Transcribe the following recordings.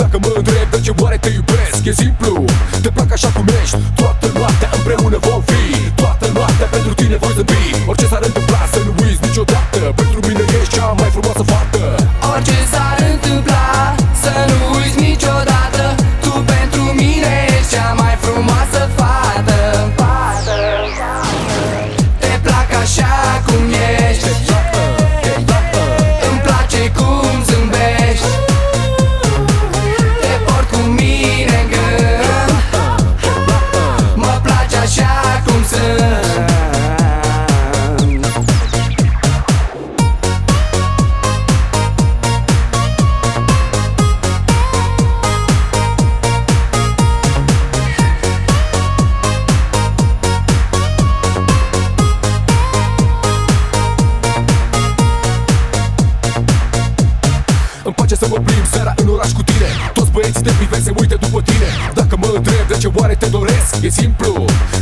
Dacă mă întreb de ce oare te iubesc E simplu, te plac așa cum ești Toată noaptea împreună vom fi. Toată noaptea pentru tine voi zâmbi să mă plimb seara în oraș cu tine. Toți băieții te privesc, se uită după tine. Dacă mă întreb de ce oare te doresc E simplu,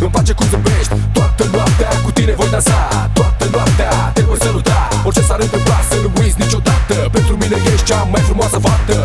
îmi place cum zâmbești Toată noaptea cu tine voi dansa. Toată noaptea te voi saluta. Orice s-ar întâmpla să nu uiți niciodată. Pentru mine ești cea mai frumoasă fată.